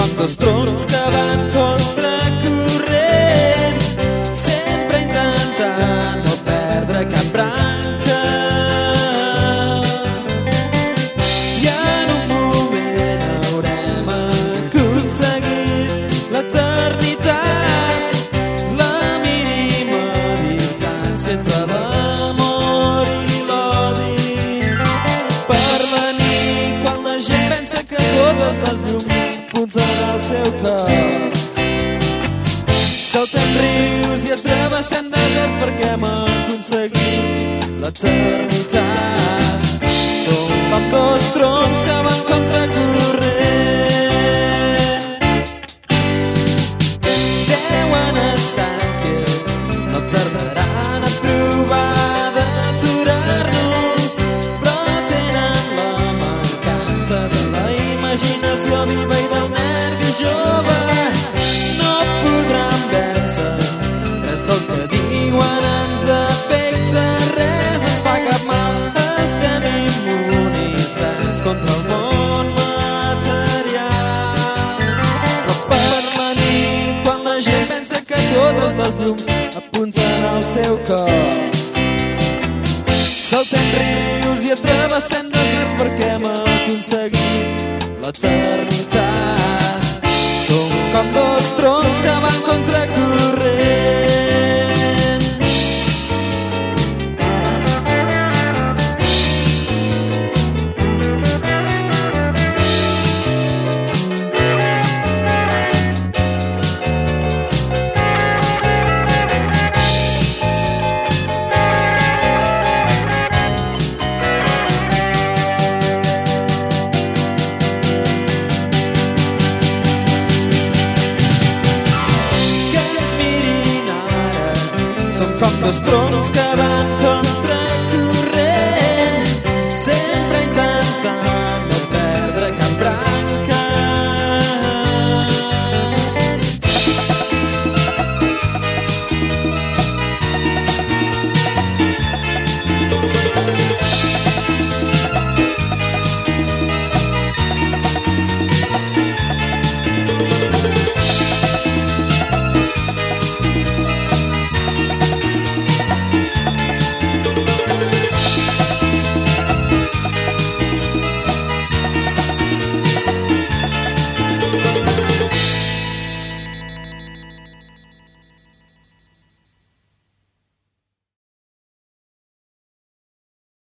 cuando estoy tots en el seu cor. Salten rius i atreveixen netes perquè hem aconseguit la terra. els llums apunten al seu cor. com dos troncs que van contra